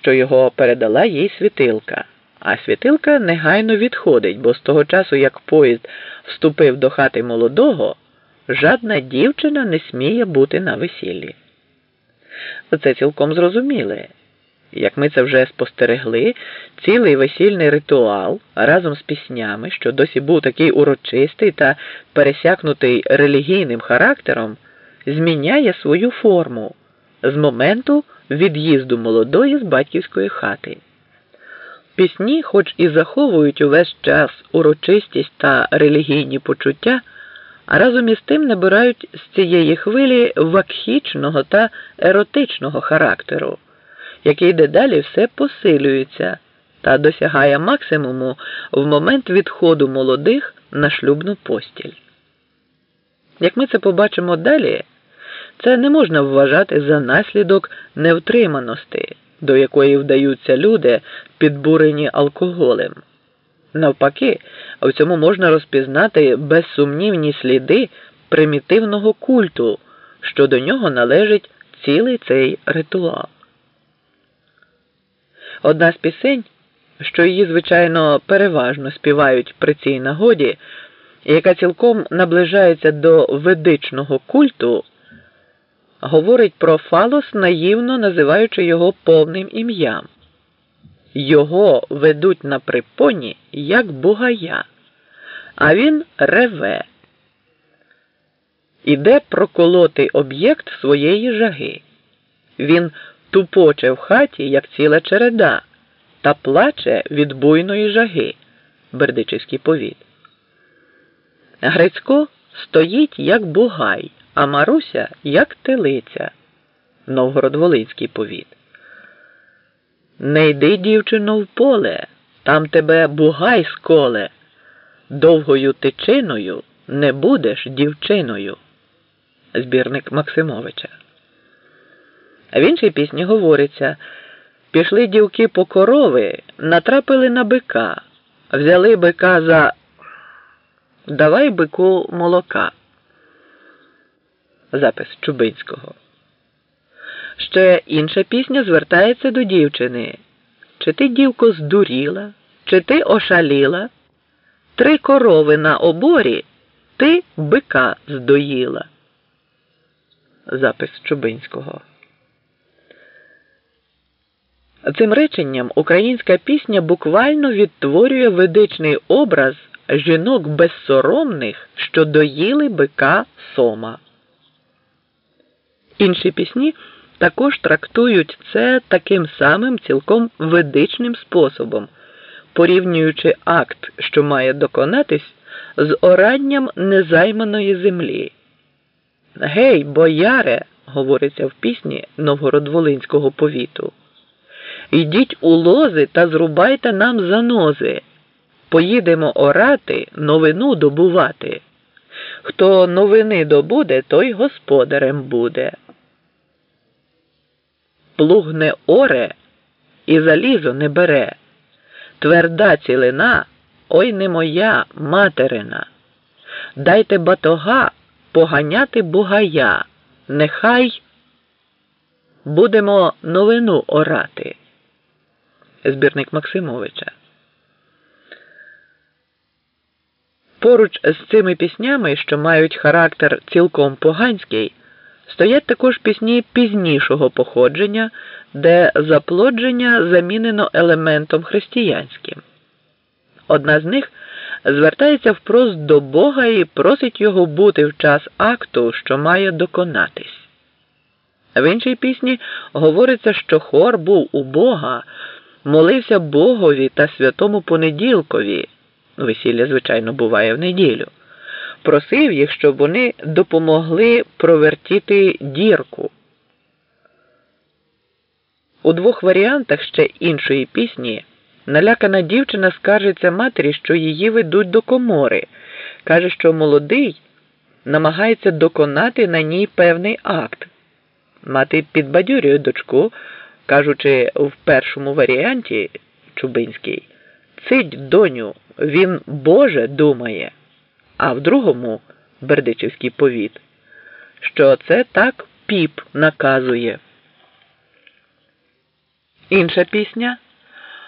що його передала їй світилка, а світилка негайно відходить, бо з того часу, як поїзд вступив до хати молодого, жадна дівчина не сміє бути на весіллі. Це цілком зрозуміле. Як ми це вже спостерегли, цілий весільний ритуал разом з піснями, що досі був такий урочистий та пересякнутий релігійним характером, зміняє свою форму з моменту від'їзду молодої з батьківської хати. Пісні, хоч і заховують увесь час урочистість та релігійні почуття, а разом із тим набирають з цієї хвилі вакхічного та еротичного характеру, який дедалі все посилюється та досягає максимуму в момент відходу молодих на шлюбну постіль. Як ми це побачимо далі, це не можна вважати за наслідок невтриманості, до якої вдаються люди, підбурені алкоголем. Навпаки, в цьому можна розпізнати безсумнівні сліди примітивного культу, що до нього належить цілий цей ритуал. Одна з пісень, що її, звичайно, переважно співають при цій нагоді, яка цілком наближається до ведичного культу, говорить про фалос, наївно називаючи його повним ім'ям. Його ведуть на припоні, як бугая, а він реве. Іде проколоти об'єкт своєї жаги. Він тупоче в хаті, як ціла череда, та плаче від буйної жаги. Бердичівський повіт. Грицько стоїть, як бугай, а Маруся, як телиця. Новгород-Волинський повіт. Не йди, дівчино, в поле, там тебе бугай сколе, довгою тичиною не будеш дівчиною. Збірник Максимовича. В іншій пісні говориться пішли дівки по корови, натрапили на бика, взяли бика за давай бику молока. Запис Чубинського. Ще інша пісня звертається до дівчини. Чи ти, дівко, здуріла, чи ти ошаліла? Три корови на оборі ти бика здоїла. Запис Чубинського. Цим реченням українська пісня буквально відтворює ведичний образ жінок безсоромних, що доїли бика сома. Інші пісні також трактують це таким самим цілком ведичним способом, порівнюючи акт, що має доконатись, з оранням незайманої землі. Гей, бояре, говориться в пісні Новгород-Волинського повіту. Йдіть у лози та зрубайте нам занози. Поїдемо орати, новину добувати. Хто новини добуде, той господарем буде плуг не оре і залізо не бере. Тверда цілина, ой не моя материна. Дайте батога поганяти бугая, нехай будемо новину орати. Збірник Максимовича. Поруч з цими піснями, що мають характер цілком поганський. Стоять також пісні пізнішого походження, де заплодження замінено елементом християнським. Одна з них звертається впрост до Бога і просить його бути в час акту, що має доконатись. В іншій пісні говориться, що хор був у Бога, молився Богові та святому понеділкові. Весілля, звичайно, буває в неділю просив їх, щоб вони допомогли провертіти дірку. У двох варіантах ще іншої пісні налякана дівчина скаржиться матері, що її ведуть до комори. Каже, що молодий намагається доконати на ній певний акт. Мати підбадьорює дочку, кажучи в першому варіанті Чубинський, цить доню, він Боже думає а в другому Бердичівський повіт, що це так піп наказує. Інша пісня